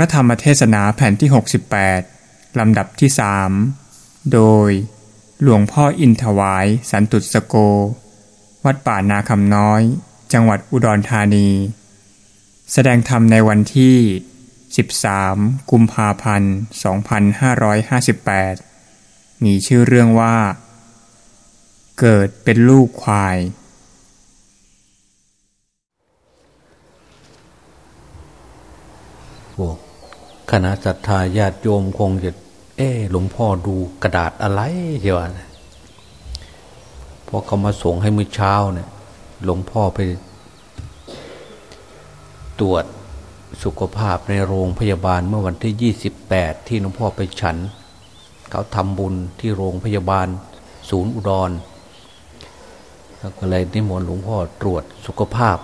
ระธรรมเทศนาแผ่นที่ 68 ลำดับที่สโดย หลวงพ่ออินถวาย สันตุสโก วัดป่านาคำน้อย จังหวัดอุดรธานี แสดงธรรมในวันที่ 13 กุมภาพันธ์ 2558 มีชื่อเรื่องว่า เกิดเป็นลูกควายพวก คณะศรัทธาญาติโยมคงจะ เออหลวงพ่อดูกระดาษอะไรเจียวะพอเขามาส่งให้มื้อเช้าเนี่ย หลวงพ่อไปตรวจสุขภาพในโรงพยาบาลเมื่อวันที่ยี่สิบแปดที่หลวงพ่อไปฉัน เขาทำบุญที่โรงพยาบาลศูนย์อุดรก็เลยนิมนต์หลวงพ่อตรวจสุขภาพ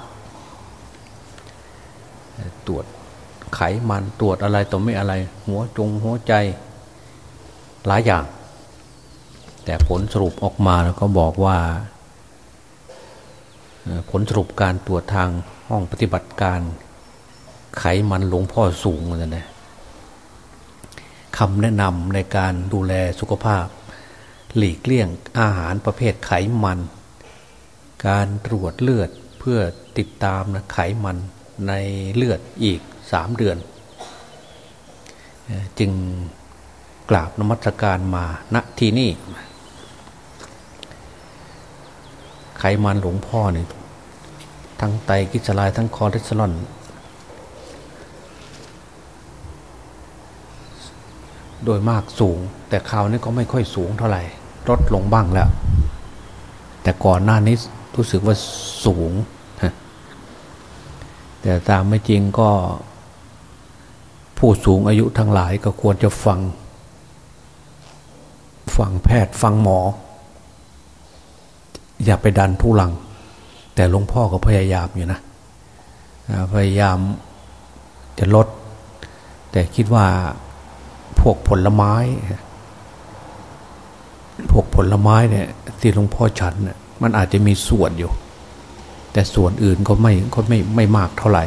ตรวจ ไขมันตรวจอะไรต่อไม่อะไร หัวจงหัวใจหลายอย่าง แต่ผลสรุปออกมาแล้วก็บอกว่า ผลสรุปการตรวจทางห้องปฏิบัติการ ไขมันหลวงพ่อสูงเลยนะคำแนะนำในการดูแลสุขภาพ หลีกเลี่ยงอาหารประเภทไขมัน การตรวจเลือดเพื่อติดตามนะไขมันในเลือดอีก สามเดือน จึงกราบนมัสการมาณที่นี่ ไขมันหลวงพ่อเนี่ยทั้งไตกิจลายทั้งคอเลสเตอรอลโดยมากสูง แต่คราวนี้ก็ไม่ค่อยสูงเท่าไหร่ลดลงบ้างแล้ว แต่ก่อนหน้านี้รู้สึกว่าสูง แต่ตามไม่จริงก็ ผู้สูงอายุทั้งหลายก็ควรจะฟัง ฟังแพทย์ฟังหมอ อย่าไปดันทุลัง แต่หลวงพ่อก็พยายามอยู่นะ พยายามจะลด แต่คิดว่าพวกผลไม้ พวกผลไม้เนี่ยที่หลวงพ่อฉันเนี่ยมันอาจจะมีส่วนอยู่ แต่ส่วนอื่นก็ไม่ก็ไม่ไม่มากเท่าไหร่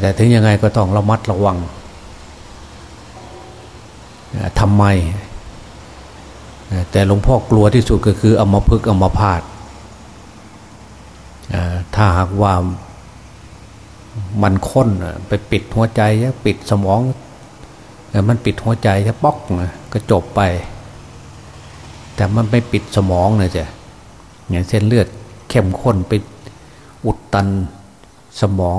แต่ถึงยังไงก็ต้องระมัดระวังทำไม แต่หลวงพ่อกลัวที่สุดก็คือเอามาพึกเอามาพาตถ้าหากว่ามันค้นไปปิดหัวใจปิดสมองมันปิดหัวใจจะป๊อกก็จบไป แต่มันไม่ปิดสมองเลยจ้ะอย่างเส้นเลือดเข้มข้นไปอุดตันสมอง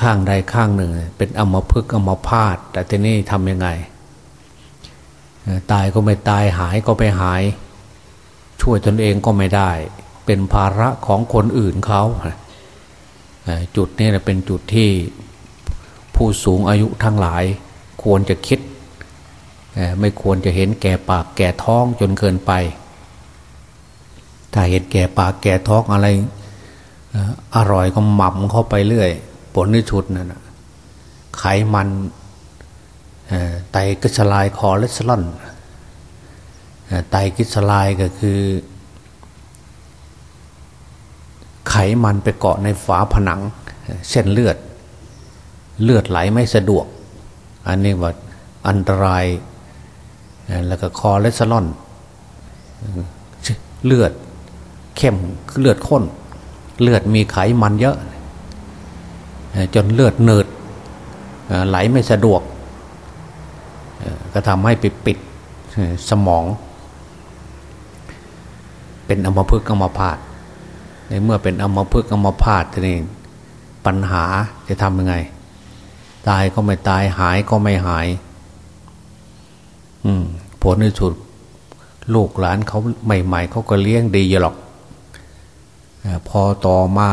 ข้างใดข้างหนึ่ง เป็นอมพึกอมพาตแต่ทีนี้ทำยังไง ตายก็ไม่ตายหายก็ไม่หาย ช่วยตนเองก็ไม่ได้ เป็นภาระของคนอื่นเขาจุดนี้เป็นจุดที่ผู้สูงอายุทั้งหลาย ควรจะคิด ไม่ควรจะเห็นแก่ปากแก่ท้องจนเกินไป ถ้าเห็นแก่ปากแก่ท้องอะไรอร่อยก็หม่ำเข้าไปเรื่อย ผลที่สุดนั่นไขมันไตรกลีเซอไรด์คอเลสเตอรอลไตรกลีเซอไรด์ก็คือ ไขมันไปเกาะในฝาผนัง เส้นเลือด เลือดไหลไม่สะดวก อันนี้ว่าอันตราย แล้วก็คอเลสเตอรอลเลือดเข้มเลือดข้น เลือดมีไขมันเยอะ จนเลือดเนืดไหลไม่สะดวก ก็ทำให้ไปปิดสมอง เป็นอมพึกอมพาตในเมื่อเป็นอมพึกอมพาตนี้ปัญหาจะทำยังไง ตายก็ไม่ตายหายก็ไม่หาย อืมผลในสุดลูกหลานเขาใหม่ ๆเขาก็เลี้ยงดีอยู่หรอก พอต่อมา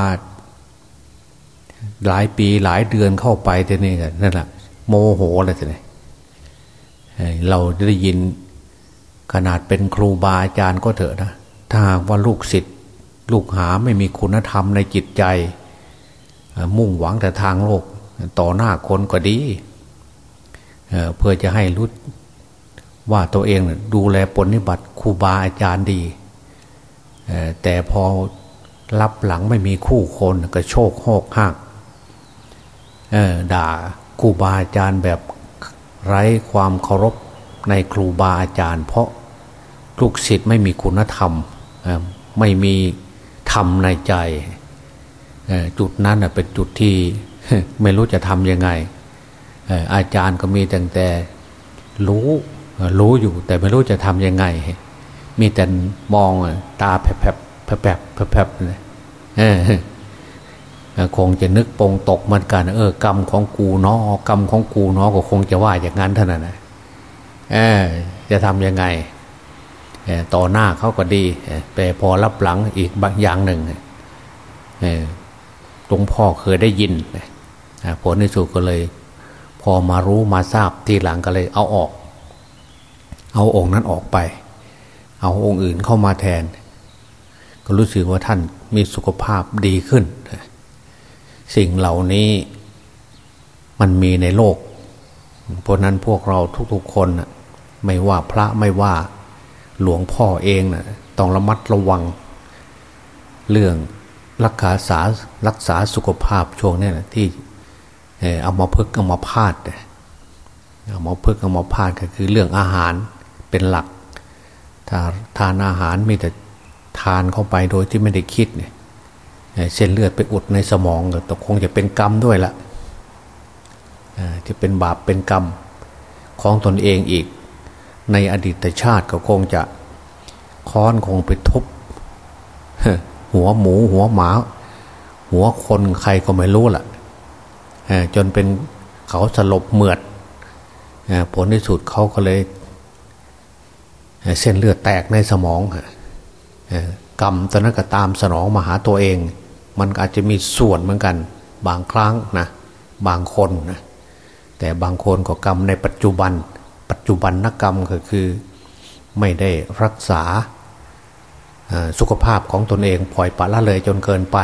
หลายปีหลายเดือนเข้าไปทีนี้กันนั่นแหละโมโหอะไรทีนี้เราได้ยินขนาดเป็นครูบาอาจารย์ก็เถอะนะถ้าหากว่าลูกศิษย์ลูกหาไม่มีคุณธรรมในจิตใจ มุ่งหวังแต่ทางโลก ต่อหน้าคนก็ดีเพื่อจะให้รู้ว่าตัวเองดูแลปฏิบัติครูบาอาจารย์ดี แต่พอรับหลังไม่มีคู่คนก็โชคโหกหัก ด่าครูบาอาจารย์แบบไร้ความเคารพในครูบาอาจารย์ เพราะลูกศิษย์ไม่มีคุณธรรมไม่มีธรรมในใจ จุดนั้นเป็นจุดที่ไม่รู้จะทำยังไง อาจารย์ก็มีแต่แต่รู้รู้อยู่แต่ไม่รู้จะทำยังไง มีแต่มองตาแผลบแผลบแผลบแผลบเลย คงจะนึกปงตกเหมือนกันเออกรรมของกูเนาะกรรมของกูเนาะก็คงจะว่าอย่างนั้นเท่านั้นนะเออจะทำยังไงต่อหน้าเขาก็ดีแต่พอรับหลังอีกบางอย่างหนึ่งหลวงพ่อเคยได้ยินผลในสุดก็เลย พอมารู้มาทราบทีหลังก็เลย เอาออก เอาองค์นั้นออกไป เอาองค์อื่นเข้ามาแทน ก็รู้สึกว่าท่านมีสุขภาพดีขึ้น สิ่งเหล่านี้มันมีในโลก เพราะนั้นพวกเราทุกๆคนไม่ว่าพระไม่ว่าหลวงพ่อเองนะต้องระมัดระวัง เรื่องรักษารักษาสุขภาพช่วงนี้นะที่เอามาพึกเอามาพาดเอามาพึกเอามาพาดก็คือเรื่องอาหารเป็นหลักถ้าทานอาหารมีแต่ทานเข้าไปโดยที่ไม่ได้คิดเนี่ย เส้นเลือดไปอุดในสมองก็คงจะเป็นกรรมด้วยละจะเป็นบาปเป็นกรรมของตนเองอีก ในอดีตชาติก็คงจะค้อนคงไปทุบหัวหมูหัวหมา หัวคนใครก็ไม่รู้ล่ะจนเป็นเขาสลบเหมือดผลที่สุดเขาก็เลย เส้นเลือดแตกในสมองกรรมตอนนั้นก็ตามสนองมาหาตัวเอง มันอาจจะมีส่วนเหมือนกัน บางครั้งนะบางคนนะแต่บางคนก็กรรมในปัจจุบัน ปัจจุบันนักรรมก็คือไม่ได้รักษาสุขภาพของตนเองปล่อยปละละเลยจนเกินไป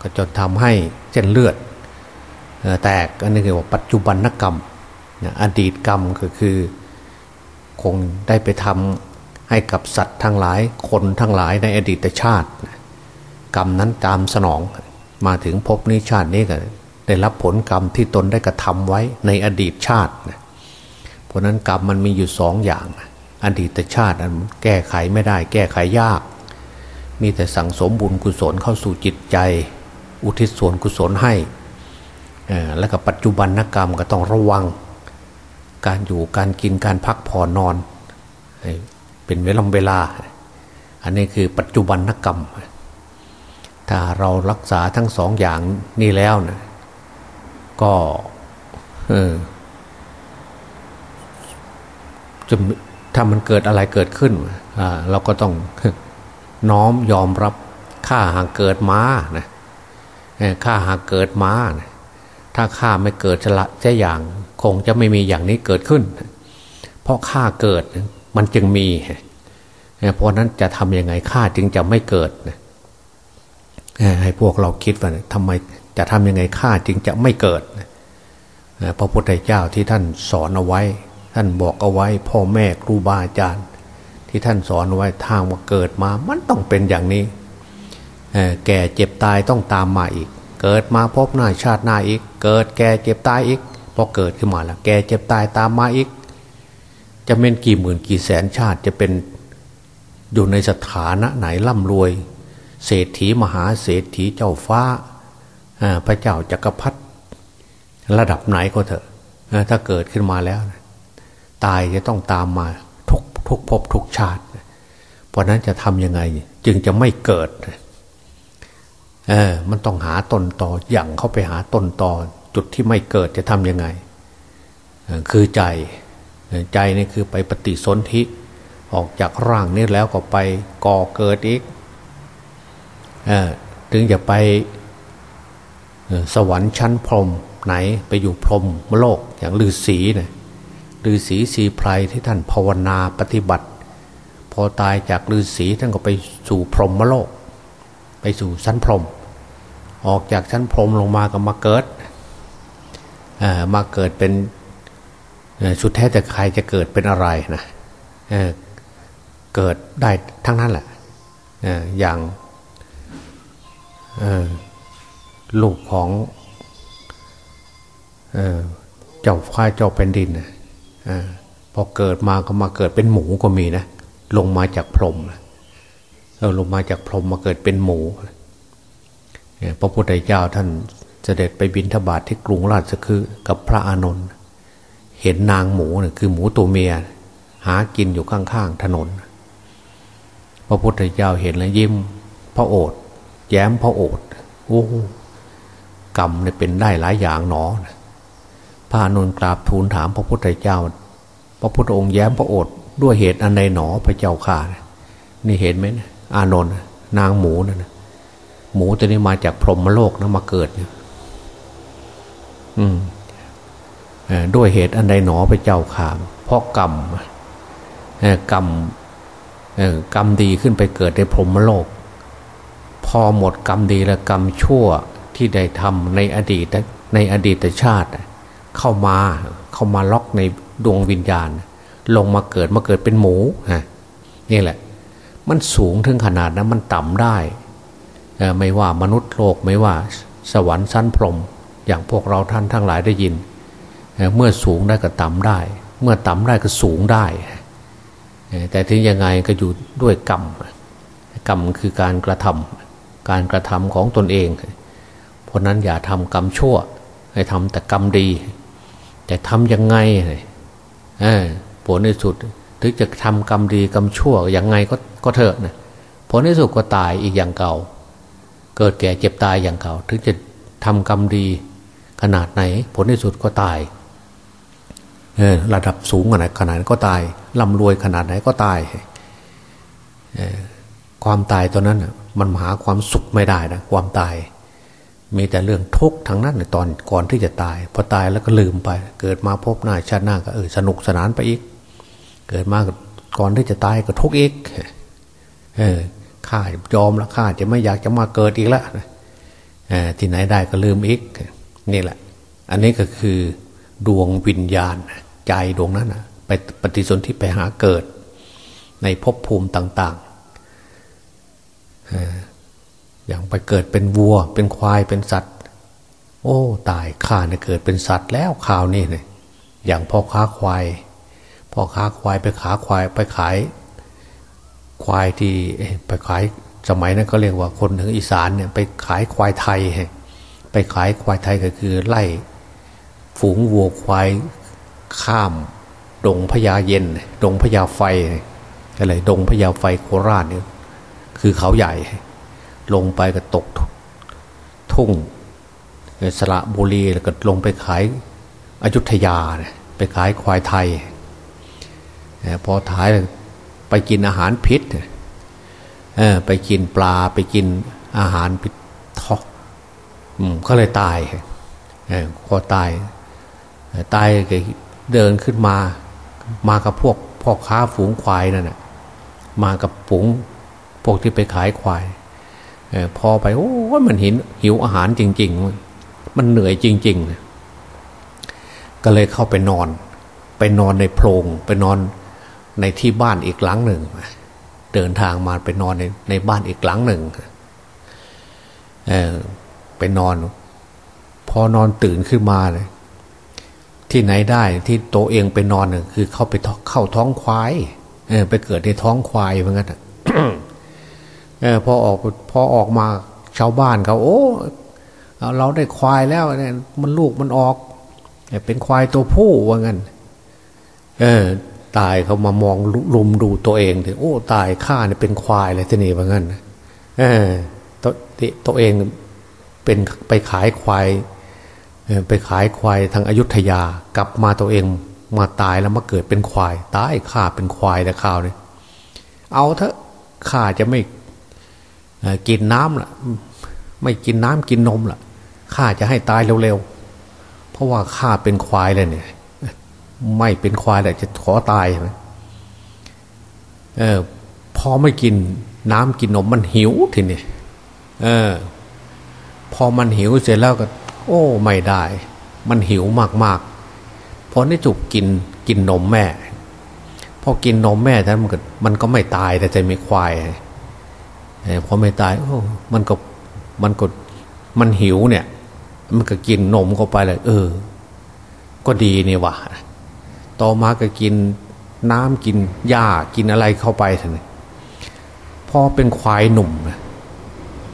ก็จนทำให้เส้นเลือดแตกอันนี้เรียกว่าปัจจุบันนักรรมอดีตกรรมก็คือคงได้ไปทำให้กับสัตว์ทั้งหลายคนทั้งหลายในอดีตชาติ กรรมนั้นตามสนอง มาถึงภพนี้ชาตินี้ก็ได้รับผลกรรมที่ตนได้กระทำไว้ในอดีตชาติเพราะนั้นกรรมมันมีอยู่สองอย่าง อดีตชาติแก้ไขไม่ได้ แก้ไขยาก มีแต่สั่งสมบุญกุศลเข้าสู่จิตใจ อุทิศส่วนกุศลให้แล้วกับปัจจุบันนกรรมก็ต้องระวัง การอยู่การกินการพักผ่อนนอน เป็นเวลาเวลา อันนี้คือปัจจุบันนกรรม ถ้าเรารักษาทั้งสองอย่างนี้แล้วนะก็จะถ้ามันเกิดอะไรเกิดขึ้นเราก็ต้องน้อมยอมรับข้าหากเกิดมานะข้าหากเกิดมานะถ้าข้าไม่เกิดจะละจะอย่าง คงจะไม่มีอย่างนี้เกิดขึ้น เพราะข้าเกิดมันจึงมี เพราะนั้นจะทำยังไงข้าจึงจะไม่เกิด ให้พวกเราคิดว่าทำไมจะทำยังไงข้าจึงจะไม่เกิดพระพุทธเจ้าที่ท่านสอนเอาไว้ ท่านบอกเอาไว้ พ่อแม่ครูบาอาจารย์ ที่ท่านสอนไว้ทางว่าเกิดมา มันต้องเป็นอย่างนี้แก่เจ็บตายต้องตามมาอีก เกิดมาพบหน้าชาติหน้าอีก เกิดแก่เจ็บตายอีกพอเกิดขึ้นมาแล้วแก่เจ็บตายตามมาอีก จะเป็นกี่หมื่นกี่แสนชาติจะเป็นอยู่ในสถานะไหนร่ำรวย เศรษฐีมหาเศรษฐีเจ้าฟ้าพระเจ้าจักรพรรดิระดับไหนก็เถอะถ้าเกิดขึ้นมาแล้ว ตายจะต้องตามมาทุกทุกภพทุกชาติ เพราะนั้นจะทำยังไง จึงจะไม่เกิดเออมันต้องหาต้นต่ออย่างเข้าไปหาต้นต่อจุดที่ไม่เกิดจะทำยังไง คือใจใจนี่คือไปปฏิสนธิออกจากร่างนี้แล้วก็ไปก่อเกิดอีก ถึงจะไปสวรรค์ชั้นพรมไหนไปอยู่พรหมโลกอย่างฤาษีเนี่ยฤาษีสีไพรที่ท่านภาวนาปฏิบัติ พอตายจากฤาษีท่านก็ไปสู่พรหมโลก ไปสู่ชั้นพรม ออกจากชั้นพรมลงมาก็มาเกิดมาเกิดเป็นสุดแท้แต่ใครจะเกิดเป็นอะไรนะเเกิดได้ทั้งนั้นแหละอย่าง ลูกของเจ้าฟ้าเจ้าแผ่นดินนะพอเกิดมาก็มาเกิดเป็นหมูก็มีนะลงมาจากพรหมเออลงมาจากพรหมมาเกิดเป็นหมูพระพุทธเจ้าท่านเสด็จไปบินทบาทที่กรุงราชคือกับพระอานนท์เห็นนางหมูเนี่ยคือหมูตัวเมีย หากินอยู่ข้างๆถนน พระพุทธเจ้าเห็นแล้วยิ้มพระโอษฐ์ แย้มพระโอษฐ์โอ้กรรมเนี่ยเป็นได้หลายอย่างหนอพระานนท์กราบทูลถามพระพุทธเจ้า พระพุทธองค์แย้มพระโอษฐ์ด้วยเหตุอันใดหนอพระเจ้าข่านี่เห็นไหมอานนท์นางหมูนะ่ะหมูตัวนี้มาจากพรหมโลกนะมาเกิดเนี่ยอืมด้วยเหตุอันใดหนอไปเจ้าข่าเพราะกรรมกรรมกรรมดีขึ้นไปเกิดในพรหมโลก พอหมดกรรมดีและกรรมชั่วที่ได้ทำในอดีตในอดีตชาติ เข้ามาเข้ามาล็อกในดวงวิญญาณ ลงมาเกิดมาเกิดเป็นหมูฮะนี่แหละ มันสูงถึงขนาดนั้นมันต่ำได้ไม่ว่ามนุษย์โลกไม่ว่าสวรรค์ชั้นพรมอย่างพวกเราท่านทั้งหลายได้ยิน เมื่อสูงได้ก็ต่ำได้ เมื่อต่ำได้ก็สูงได้ แต่ถึงยังไงก็อยู่ด้วยกรรม กรรมคือการกระทำ การกระทำของตนเอง เพราะนั้นอย่าทำกรรมชั่ว ให้ทำแต่กรรมดี แต่ทำยังไงผลในสุดถึงจะทำกรรมดีกรรมชั่วยังไงก็ก็เถอะนะผลในสุดก็ตายอีกอย่างเก่า เกิดแก่เจ็บตายอย่างเก่า ถึงจะทำกรรมดีขนาดไหน ผลที่สุดก็ตายระดับสูงขนาดขนาดก็ตายร่ำรวยขนาดไหนก็ตายความตายตัวนั้น มันหาความสุขไม่ได้นะความตาย มีแต่เรื่องทุกข์ทั้งนั้นในตอนก่อนที่จะตาย พอตายแล้วก็ลืมไป เกิดมาพบหน้าชาติหน้าก็เออสนุกสนานไปอีก เกิดมาก่อนที่จะตายก็ทุกข์อีกเออข้ายอมแล้วข้าจะไม่อยากจะมาเกิดอีกแล้วที่ไหนได้ก็ลืมอีกนี่แหละ อันนี้ก็คือดวงวิญญาณใจดวงนั้นไปปฏิสนธิไปหาเกิด ในภพภูมิต่าง ๆ อย่างไปเกิดเป็นวัว เป็นควายเป็นสัตว์ โอ้ ตายข้าเนี่ยเกิดเป็นสัตว์แล้วข่าวนี่เนี่ยอย่างพ่อค้าควายพ่อค้าควายไปขาควายไปขาย ควายที่ไปขายสมัยนั้นก็เรียกว่าคนถึงอีสานเนี่ยไปขายควายไทย ไปขายควายไทยก็คือไล่ฝูงวัวควายข้ามดงพญาเย็น ดงพญาไฟอะไรดงพญาไฟโคราชเนี่ย คือเขาใหญ่ ลงไปก็ตกทุ่งสระบุรีแล้วก็ลงไปขายอายุธยาไปขายควายไทย พอท้ายไปกินอาหารพิษไปกินปลาไปกินอาหารไปท้อก็เลยตายเออพอตาย ตายก็เดินขึ้นมา มากับพวกพ่อค้าฝูงควายนั่นแหะมากับฝูง พวกที่ไปขายควายอพอไปโอ้มันหินหิวอาหารจริง ๆ มันเหนื่อยจริงๆก็เลยเข้าไปนอน ไปนอนในโพรงไปนอนในที่บ้านอีกหลังหนึ่ง เดินทางมาไปนอนในในบ้านอีกหลังหนึ่งเออไปนอน พอนอนตื่นขึ้นมาเลยที่ไหนได้ที่โตเองไปนอนน่คือเข้าไปเข้าท้องควายเออไปเกิดในท้องควายเหมือนกัน ออพอออกพอออกมาชาวบ้านเขาโอ้เราได้ควายแล้วเนี่ยมันลูกมันออกเป็นควายตัวผู้ว่างั้นเออ ตายเขามามองลุมดูตัวเองถึงโอ้ ตายข้าเนี่ยเป็นควายเลยที่นี่ว่างั้นเออตัวตัวเองเป็นไปขายควายไปขายควายทางอายุทยากลับมาตัวเองมาตายแล้วมาเกิดเป็นควาย ตายข้าเป็นควายแต่ข่าวเนี่ยเอาเถอะข้าจะไม่ กินน้ำละไม่กินน้ำกินนมละข้าจะให้ตายเร็วๆเพราะว่าข้าเป็นควายเลยเนี่ยไม่เป็นควายแต่จะขอตายใช่ไหมเออพอไม่กินน้ำกินนมมันหิวทีนี้เออ พอมันหิวเสร็จแล้วก็ โอ้ ไม่ได้ มันหิวมากๆพอได้จุกกินกินนมแม่ พอกินนมแม่ท่านมันก็มันก็ไม่ตายแต่ใจไม่ควาย พอไม่ตายโอ้มันก็มันก็มันหิวเนี่ย มันก็กินนมเข้าไปเลย เออ ก็ดีนี่วะต่อมาก็กินน้ำกินหญ้ากินอะไรเข้าไปท่านพอเป็นควายหนุ่มนะ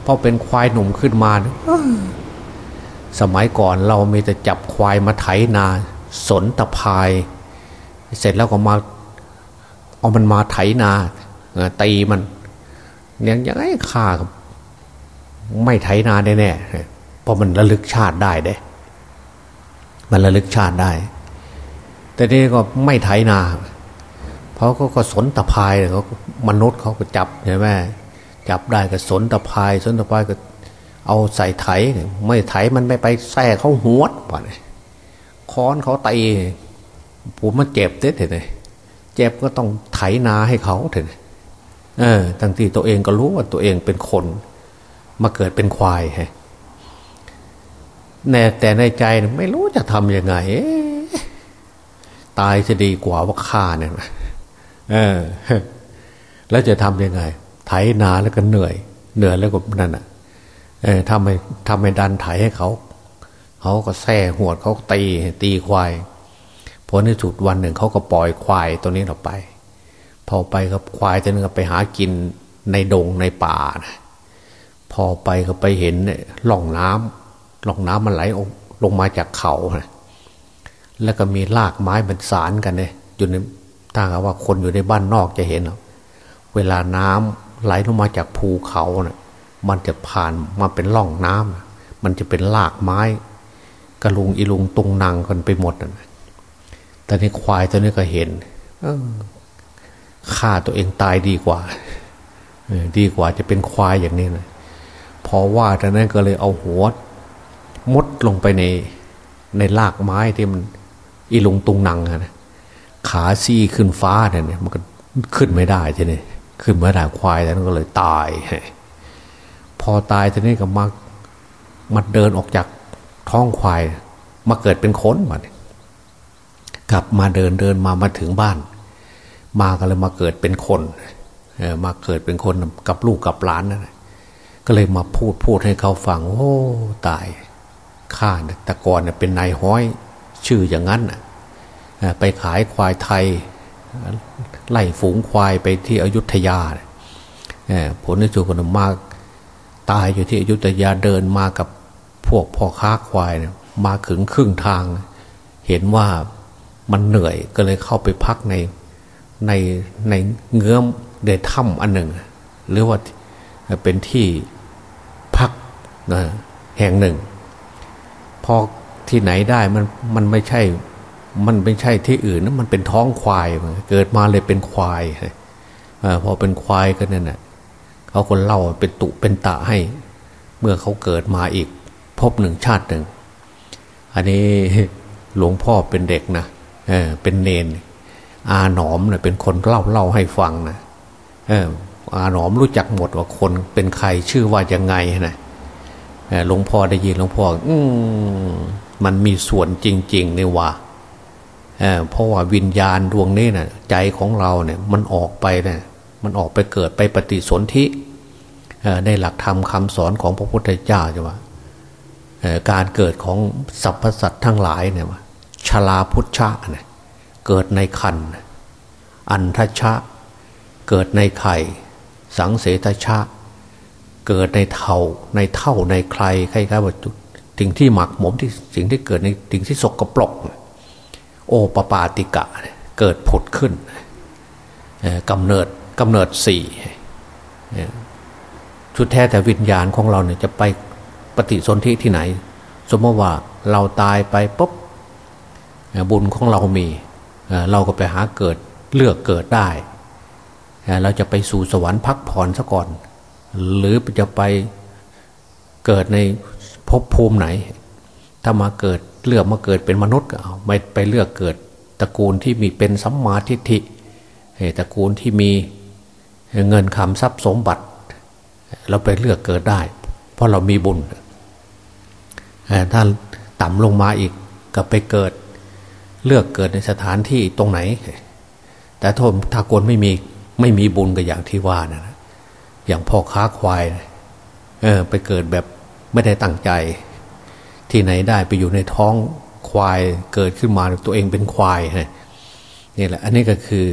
พอเป็นควายหนุ่มขึ้นมาสมัยก่อนเรามีแต่จับควายมาไถนา สนตะพาย เสร็จแล้วก็มา เอามันมาไถนาตีมัน ยังยังไงฆ่าไม่ไถนาแน่แน่เพราะมันระลึกชาติได้เด้ มันระลึกชาติได้ แต่นี่ก็ไม่ไถนา เพราะก็ก็สนตะพายเขามนุษย์เขาก็จับใช่ไหมจับได้ก็สนตะพาย สนตะพายก็เอาใส่ไถ ไม่ไถมันไม่ไปแส่เขาหัวป่ะเนี่ยค้อนเขาตีผมมันเจ็บเด็ดเลยเจ็บก็ต้องไถนาให้เขาเถอะ เออทั้งที่ตัวเองก็รู้ว่าตัวเองเป็นคน มาเกิดเป็นควายฮะแน่แต่ในใจไม่รู้จะทำยังไง ตายจะดีกว่าว่าฆ่าเนี่ยเออ แล้วจะทำยังไง ไถนาแล้วก็เหนื่อย เหนื่อยแล้วก็นั่นอะ เออทำให้ทำให้ดันไถให้เขา เขาก็แส่หวดเขาตีตีควายพอในสุดวันหนึ่งเขาก็ปล่อยควายตัวนี้ออกไป พอไปกับควายตัวนึงก็ไปหากินในดงในป่านะพอไปก็ไปเห็นหล่องน้ำหล่องน้ำมันไหลลงมาจากเขานะแล้วก็มีรากไม้บรรสารกันเนี่ยอยู่ในถ้าว่าคนอยู่ในบ้านนอกจะเห็นเวลาน้ำไหลลงมาจากภูเขาเนะ่ยมันจะผ่านมาเป็นร่องน้ำมันจะเป็นรากไม้กระลุงอีลุงตุงนางกันไปหมดนะแต่ในควายตัวนี้ก็เห็น ฆ่าตัวเองตายดีกว่าดีกว่าจะเป็นควายอย่างนี้นะพอว่าแต่นั้นก็เลยเอาหัวมดลงไปในในรากไม้ที่มันอีลงตุงนังนะขาซี่ขึ้นฟ้าเนี่ยมันก็ขึ้นไม่ได้ทีนี้ขึ้นไม่ได้ควายแล้วก็เลยตาย พอตายทีนี้ก็มามาเดินออกจากท้องควาย มาเกิดเป็นคนมานกลับมาเดินเดินมามาถึงบ้าน มาก็เลยมาเกิดเป็นคนมาเกิดเป็นคนกับลูกกับหลานนั่นก็เลยมาพูดพูดให้เขาฟังโอ้ตายข้าแต่ก่อนเป็นนายห้อยชื่ออย่างนั้นไปขายควายไทย ไล่ฝูงควายไปที่อยุธยาผลที่สุดก็มาตายอยู่ที่อยุธยาเดินมากับพวกพ่อค้าควายมาถึงครึ่งทาง เห็นว่ามันเหนื่อยก็เลยเข้าไปพักใน ในในเงื้อมเดถ้ำอันหนึ่ง หรือว่าเป็นที่พักแห่งหนึ่ง พอที่ไหนได้มันมันไม่ใช่ มันไม่ใช่ที่อื่นนะมันเป็นท้องควาย เกิดมาเลยเป็นควายพอเป็นควายก็นั่นแหะเขาคนเล่าเป็นตุเป็นตะให้ เมื่อเขาเกิดมาอีก พบหนึ่งชาติหนึ่ง อันนี้หลวงพ่อเป็นเด็กนะเออเป็นเนน อาหนอมเนะ่ยเป็นคนเล่าเล่าให้ฟังนะเอออาหนอมรู้จักหมดว่าคนเป็นใครชื่อว่ายังไงนะหลวงพ่อได้ยินหลวงพ่ออืมมันมีส่วนจริงๆในว่าเเพราะว่าวิญญาณดวงนี้นะ่ะ ใจของเราเนี่ย มันออกไปเนะี่ยมันออกไปเกิดไปปฏิสนธิในหลักธรรมคาสอนของพระพุทธเจ้าจะว่าการเกิดของสรรพสัตว์ทั้งหลายเนี่ยว่าชลาพุทธะเนี่ย เกิดในคันอันทชะ เกิดในไข่ สังเสทชะ เกิดในเท่าในเท่าในใครใครๆว่าสิ่งที่หมักหมมที่สิ่งที่เกิดในสิ่งที่สกรปรกโอปปาติกะเกิดผุดขึ้นกำเนิดกำเนิดสี่ชุดแท้แต่วิญญาณของเราเนี่ยจะไปปฏิสนธิที่ไหน สมมติว่าเราตายไปปุ๊บบุญของเรามี เราก็ไปหาเกิดเลือกเกิดได้ เราจะไปสู่สวรรค์พักผ่อนซะก่อน หรือจะไปเกิดในภพภูมิไหน ถ้ามาเกิดเลือกมาเกิดเป็นมนุษย์ก็เอาไม่ไปเลือกเกิดตระกูลที่มีเป็นสัมมาทิฏฐิตระกูลที่มีเงินคำทรัพย์สมบัติ เราไปเลือกเกิดได้ เพราะเรามีบุญถ้าต่ำลงมาอีกก็ไปเกิด เลือกเกิดในสถานที่ตรงไหน แต่ถ้าถ้าคนไม่มีไม่มีบุญก็อย่างที่ว่านะอย่างพ่อค้าควายเออไปเกิดแบบไม่ได้ตั้งใจ ที่ไหนได้ไปอยู่ในท้องควายเกิดขึ้นมาตัวเองเป็นควายนี่แหละ อันนี้ก็คือ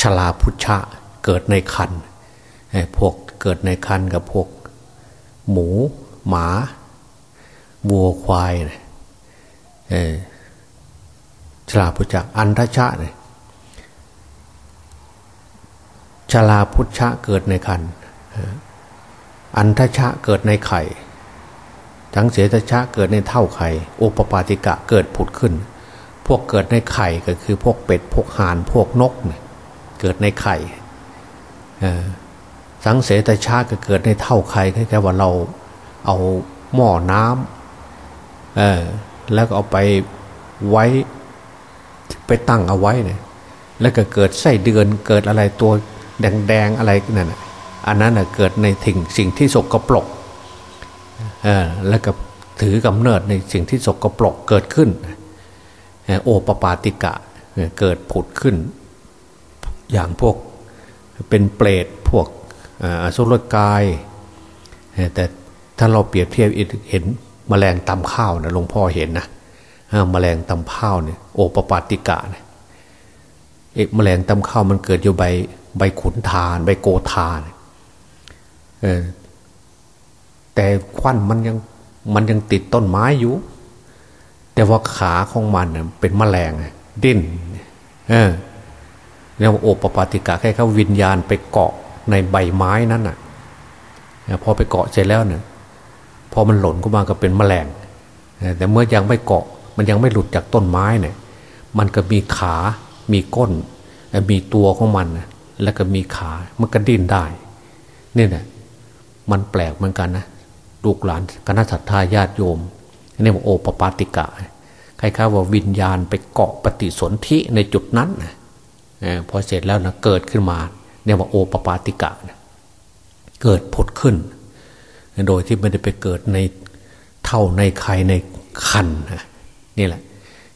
ชลาพุชะเกิดในคันพวกเกิดในคันกับพวก หมู หมาวัวควาย ชลาพุชะอันทชะเนี่ยชลาพุชะเกิดในคันอันทชะเกิดในไข่ทั้งเสตชะเกิดในเท่าไข่โอปปาติกะเกิดผุดขึ้น พวกเกิดในไข่ก็คือพวกเป็ดพวกห่านพวกนกเนี่ยเกิดในไข่สังเสตชาก็เกิดในเท่าไข่แค่ว่าเราเอาหม้อน้ำแล้วก็เอาไปไว้ ไปตั้งเอาไว้เนี่ยแล้วก็เกิดไส้เดือนเกิดอะไรตัวแดงๆอะไรนั่นอันนั้นเกิดในถึงสิ่งที่สกปรกแล้วก็ถือกำเนิดในสิ่งที่สกปรกเกิดขึ้น โอปปาติกะเกิดผุดขึ้น อย่างพวกเป็นเปรตพวกอสุรกาย แต่ถ้าเราเปรียบเทียบเห็นมแมลงตำข้าวนะหลวงพ่อเห็นนะ แมลงตำข้าวเนี่ยโอปปาติกะเนี่ยเอกแมลงตำข้าวมันเกิดอยู่ใบใบขุนทาน ใบโกทานแต่ควันมันยังมันยังติดต้นไม้อยู่ แต่ว่าขาของมันเป็นแมลงดิ้นเออเรียกว่าโอปปาติกะแค่เขาวิญญาณไปเกาะในใบไม้นั้นอะพอไปเกาะเสร็จแล้วเนี่ยพอมันหล่นก็มาก็เป็นแมลงแต่เมื่อยังไม่เกาะ มันยังไม่หลุดจากต้นไม้เนี่ย มันก็มีขา มีก้น มีตัวของมัน แล้วก็มีขา มันก็ดิ้นได้ นี่แหละมันแปลกเหมือนกันนะลูกหลานคณะสัตยาญาติโยมนี่ว่าโอปปาติกะคล้ายๆว่าวิญญาณไปเกาะปฏิสนธิในจุดนั้นนะพอเสร็จแล้วนะเกิดขึ้นมา เนี่ยว่าโอปปาติกะนะเกิดผดขึ้น โดยที่ไม่ได้ไปเกิดในเท่าในใครในคันนี่ นี่แหละ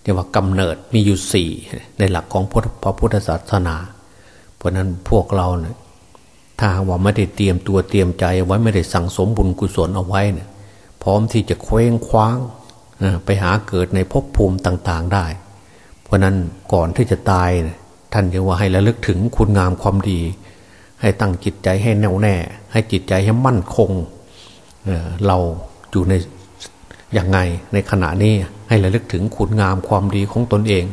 เรียกว่ากำเนิดมีอยู่สี่ในหลักของพระพุทธศาสนา เพราะนั้นพวกเราเนี่ยถ้าว่าไม่ได้เตรียมตัวเตรียมใจไว้ไม่ได้สั่งสมบุญกุศลเอาไว้เนี่ยพร้อมที่จะเคว้งคว้างไปหาเกิดในภพภูมิต่างๆได้ เพราะนั้นก่อนที่จะตายท่านจะว่าให้ระลึกถึงคุณงามความดี ให้ตั้งจิตใจให้แน่วแน่ ให้จิตใจให้มั่นคงเเราอยู่ใน อย่างไงในขณะนี้ให้ระลึกถึงคุณงามความดีของตนเอง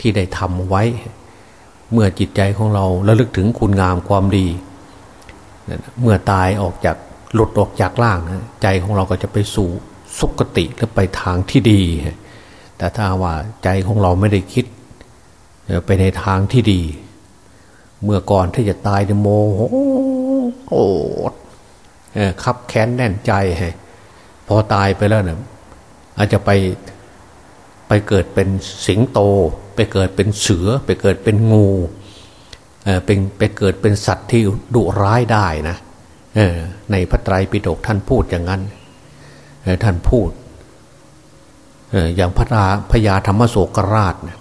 ที่ได้ทำไว้ เมื่อจิตใจของเราระลึกถึงคุณงามความดี เมื่อตายออกจากหลุดออกจากร่างใจของเราก็จะไปสู่สุคติและไปทางที่ดี แต่ถ้าว่าใจของเราไม่ได้คิดไปในทางที่ดี เมื่อก่อนที่จะตายโมโหโอดคับแค้นแน่นใจพอตายไปแล้วเนี่ย อาจจะไปไปเกิดเป็นสิงโต ไปเกิดเป็นเสือ ไปเกิดเป็นงูเป็นไปเกิดเป็นสัตว์ที่ดุร้ายได้นะในพระไตรปิฎกท่านพูดอย่างนั้นท่านพูดอย่างพระราพญาธรรมโศกราชนะ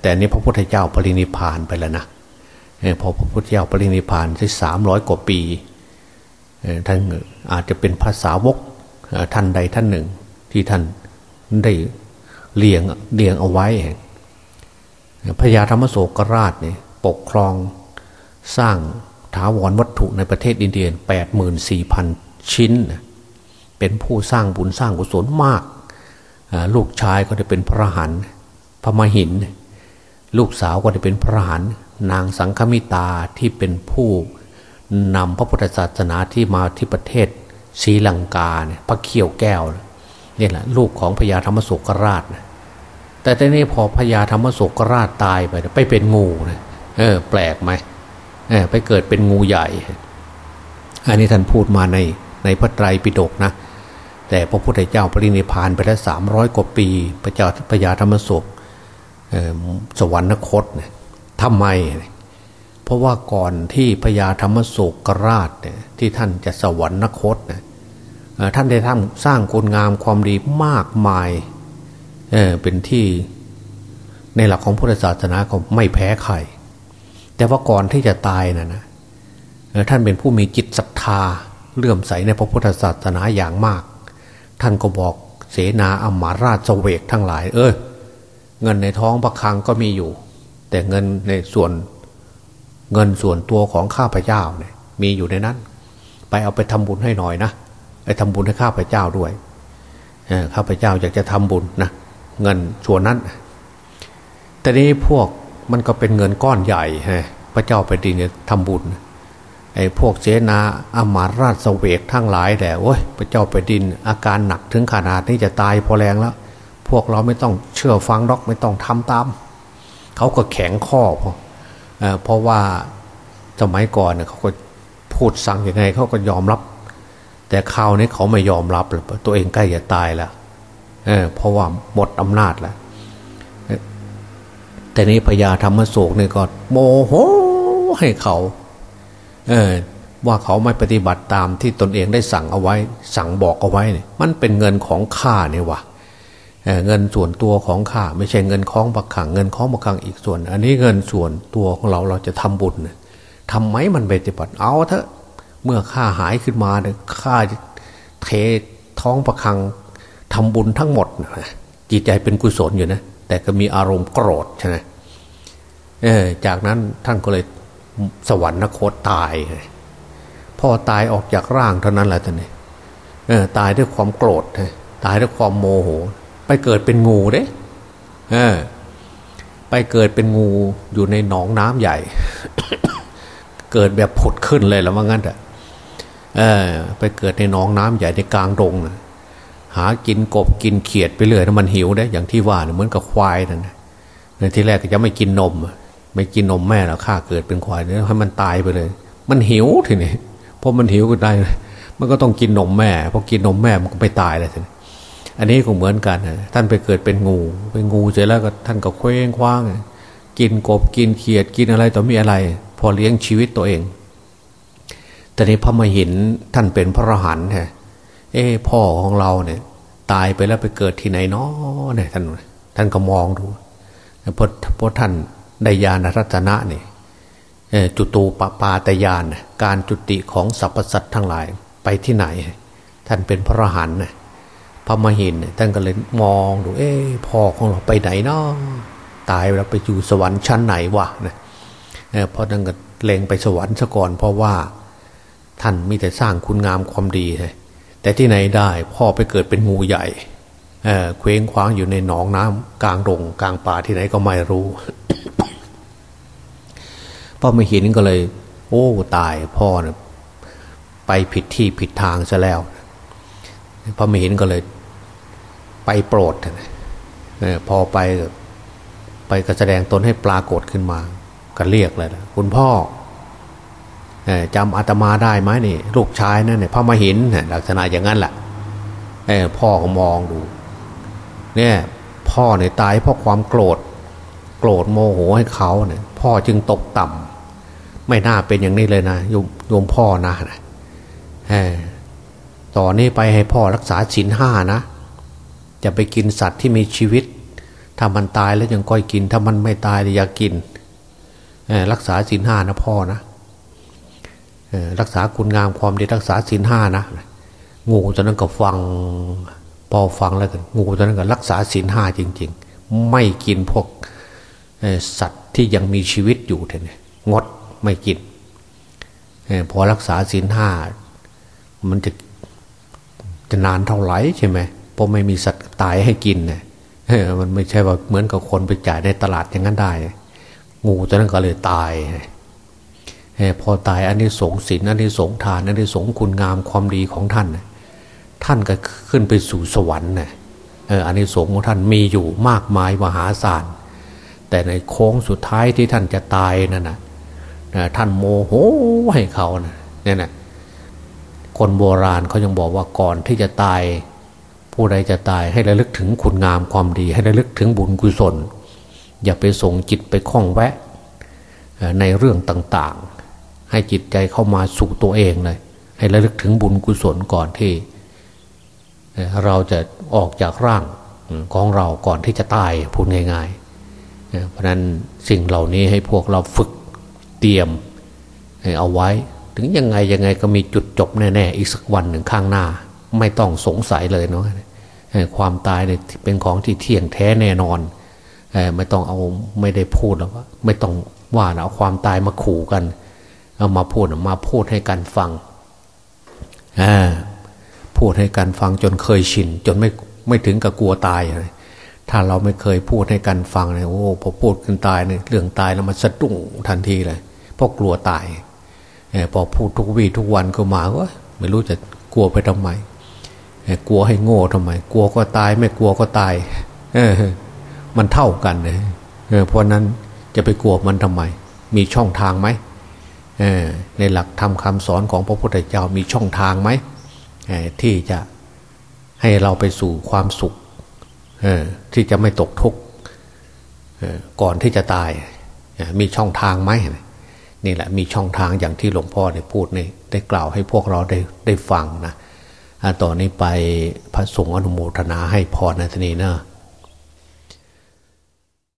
แต่นี้พระพุทธเจ้าปรินิพานไปแล้วนะพอพระพุทธเจ้าปรินิพานได้สามร้อยกว่าปีท่านอาจจะเป็นภาษาวกท่านใดท่านหนึ่ง ที่ท่านได้เลี้ยงเลี้ยงเอาไว้พญาธรรมโศกราชเนี่ยปกครองสร้างถาวรวัตถุในประเทศอินเดียแปดหมื่นสี่พันชิ้น เป็นผู้สร้างบุญสร้างกุศลมาก ลูกชายก็ได้เป็นพระหันพระมหิน ลูกสาวก็ได้เป็นพระหันนางสังฆมิตาที่เป็นผู้นำพระพุทธศาสนาที่มาที่ประเทศศรีลังกาเนี่ยพระเขียวแก้ว นี่แหละลูกของพญาธรรมโศกราชนะแต่ตอนนี้พอพญาธรรมโศกราชตายไป ไปเป็นงูนะเออ แปลกไหมเออไปเกิดเป็นงูใหญ่ อันนี้ท่านพูดมาในในพระไตรปิฎกนะแต่พระพุทธเจ้าปรินิพานไปแล้วสามร้อยกว่าปีพระเจ้าพญาธรรมศกสวรรคตเนี่ยทำไม เพราะว่าก่อนที่พญาธรรมโศกราชเนี่ยที่ท่านจะสวรรคตเนี่ย ท่านได้ทำสร้างคุณงามความดีมากมายเเป็นที่ในหลักของพุทธศาสนาก็ไม่แพ้ใครแต่ว่าก่อนที่จะตายนะนะท่านเป็นผู้มีจิตศรัทธาเลื่อมใสในพระพุทธศาสนาอย่างมาก ท่านก็บอกเสนาอมาราชเวกทั้งหลาย เออเงินในท้องพระคลังก็มีอยู่ แต่เงินในส่วนเงินส่วนตัวของข้าพเจ้าเนี่ยมีอยู่ในนั้น ไปเอาไปทำบุญให้หน่อยนะ ทำบุญให้ข้าพเจ้าด้วยข้าพเจ้าอยากจะทำบุญนะเงินส่วนนั้น แต่นี้พวกมันก็เป็นเงินก้อนใหญ่ฮะพระเจ้าไปดินเนี่ยทำบุญไอ้พวกเจนาอามาราชเสวกทั้งหลายแต่โอ้ยพระเจ้าไปดินอาการหนักถึงขนาดนี้จะตายพอแรงแล้ว พวกเราไม่ต้องเชื่อฟังดอกไม่ต้องทำตามเขาก็แข็งข้อพอเพราะว่าสมัยก่อนเนี่ยเขาก็พูดสั่งยังไงเขาก็ยอมรับ แต่คราวนี้เขาไม่ยอมรับเลยตัวเองใกล้จะตายแล้วเออเพราะว่าหมดอำนาจแล้วแต่นี้พญาธรรมโศกเนี่ยก็โมโหให้เขา เออว่าเขาไม่ปฏิบัติตามที่ตนเองได้สั่งเอาไว้ สั่งบอกเอาไว้เนี่ยมันเป็นเงินของข้าเนี่ยวะเเงินส่วนตัวของข้าไม่ใช่เงินของบักขังเงินของบักขังอีกส่วน อันนี้เงินส่วนตัวของเราเราจะทำบุญทำไมมันไปปฏิบัติเอาเถอะ เมื่อข้าหายขึ้นมาเนี่ยข้าเทท้องประคังทำบุญทั้งหมดจิตใจเป็นกุศลอยู่นะแต่ก็มีอารมณ์โกรธใช่ไหมเออจากนั้นท่านก็เลยสวรรคตตายพ่อตายออกจากร่างเท่านั้นแหละท่านนี่ตายด้วยความโกรธตายด้วยความโมโห ไปเกิดเป็นงูเด้เออไปเกิดเป็นงูอยู่ในหนองน้ำใหญ่ เกิดแบบผุดขึ้นเลยแล้วว่างั้นอะ เออ ไปเกิดในหนองน้ำใหญ่ในกลางดงนะหากินกบกินเขียดไปเรื่อยถ้ามันหิวได้อย่างที่ว่าเหมือนกับควายนั่นในที่แรกก็จะไม่กินนม ไม่กินนมแม่แล้วข้าเกิดเป็นควายเนี่ยให้มันตายไปเลย มันหิวทีนี้พอมันหิวก็ได้มันก็ต้องกินนมแม่พอกินนมแม่มันก็ไม่ตายเลยทีนี้อันนี้ก็เหมือนกันท่านไปเกิดเป็นงูเป็นงูเสร็จแล้วก็ท่านก็เคว้งคว้าง กินกบกินเขียดกินอะไรต่อมีอะไร พอเลี้ยงชีวิตตัวเอง แต่นี้พอมาเห็นท่านเป็นพระอรหันต์ฮะเอ้พ่อของเราเนี่ย ตายไปแล้วไปเกิดที่ไหนเนาะเนี่ยท่านท่านก็มองดูพอพอท่านได้ญาณรัตนะเนี่ยจุตูปปาตยานการจุติของสรรพสัตว์ทั้งหลายไปที่ไหน ท่านเป็นพระอรหันต์พระมหินท่านก็เลยมองดู เอ้พ่อของเราไปไหนเนาะตายแล้วไปอยู่สวรรค์ชั้นไหนวะนะเพราะนั้นก็เลงไปสวรรค์ซะก่อนเพราะว่า ท่านมีแต่สร้างคุณงามความดีแต่ที่ไหนได้พ่อไปเกิดเป็นงูใหญ่เเคว้งคว้างอยู่ในหนองน้ำกลางดงกลางป่าที่ไหนก็ไม่รู้พ่อไม่เห็นก็เลย โอ้ตายพ่อเนี่ยไปผิดที่ผิดทางซะแล้วพ่อไม่เห็นก็เลย ไปโปรดพอไปไปก็แสดงตนให้ปรากฏขึ้นมา ก็เรียกเลยนะคุณพ่อ จำอาตมาได้ไหมนี่ลูกชายนั่นเนี่ยพระมหินลักษณะอย่างนั้นแหละพ่อก็มองดู เนี่ยพ่อเนี่ยตายเพราะความโกรธ โกรธโมโหให้เขาเนี่ยพ่อจึงตกต่ำไม่น่าเป็นอย่างนี้เลยนะโยมโยมพ่อนะนะต่อนนี้ไปให้พ่อรักษาศีลห้านะจะไปกินสัตว์ที่มีชีวิต ถ้ามันตายแล้วยังก้อยกิน ถ้ามันไม่ตายอย่ากินรักษาศีลห้านะพ่อนะ รักษาคุณงามความดีรักษาศีลห้านะงูตอนนั้นก็ฟังพอฟังแล้วกันงูตอนนั้นก็รักษาศีลห้าจริง ๆ ไม่กินพวกสัตว์ที่ยังมีชีวิตอยู่เท่งดไม่กินพอรักษาศีลห้ามันจะจะนานเท่าไหร่ใช่ไหมเพราะไม่มีสัตว์ตายให้กินเนี่ยมันไม่ใช่ว่าเหมือนกับคนไปจ่ายในตลาดอย่างนั้นได้ งูตอนนั้นก็เลยตาย พอตายอันนี้สงสินอันนี้สงทานอันนี้สงคุณงามความดีของท่าน ท่านก็ขึ้นไปสู่สวรรค์นะอันนี้สงของท่านมีอยู่มากมายมหาศาลแต่ในโค้งสุดท้ายที่ท่านจะตายนั่นนะท่านโมโหให้เขานะเนี่ยนะคนโบราณเขายังบอกว่าก่อนที่จะตาย ผู้ใดจะตายให้ระลึกถึงคุณงามความดี ให้ระลึกถึงบุญกุศล อย่าไปส่งจิตไปคล้องแวะในเรื่องต่าง ให้จิตใจเข้ามาสู่ตัวเองเลย ให้ระลึกถึงบุญกุศลก่อนที่ เราจะออกจากร่างของเราก่อนที่จะตายพูดง่ายๆเพราะนั้นสิ่งเหล่านี้ให้พวกเราฝึกเตรียมเอาไว้ ถึงยังไงยังไงก็มีจุดจบแน่ๆอีกสักวันหนึ่งข้างหน้า ไม่ต้องสงสัยเลยเนาะความตายเนี่ยเป็นของที่เที่ยงแท้แน่นอนไม่ต้องเอาไม่ได้พูดแล้วไม่ต้องว่าเอาความตายมาขู่กัน เอามาพูดมาพูดให้กันฟังพูดให้กันฟังจนเคยชิน จนไม่ไม่ถึงกับกลัวตายเลยถ้าเราไม่เคยพูดให้กันฟังเนี่ยโอ้พอพูดกันตายเนี่ยเรื่องตายแล้วมันสะดุ้งทันทีเลยเพราะกลัวตายพอพูดทุกวีทุกวันก็มาก็ไม่รู้จะกลัวไปทำไมกลัวให้โง่ทำไม กลัวก็ตาย ไม่กลัวก็ตาย เออ มันเท่ากันเลยเพราะนั้นจะไปกลัวมันทำไม มีช่องทางไหม ในหลักธรรมคาสอนของพระพุทธเจ้ามีช่องทางไหมที่จะให้เราไปสู่ความสุขที่จะไม่ตกทุกข์ก่อนที่จะตายมีช่องทางไหมนี่แหละมีช่องทางอย่างที่หลวงพ่อได้พูดนี่ได้กล่าวให้พวกเราได้ได้ฟังนะต่อนนี้ไปพระสงฆ์อนุโมทนาให้พรในทีนี้เนะ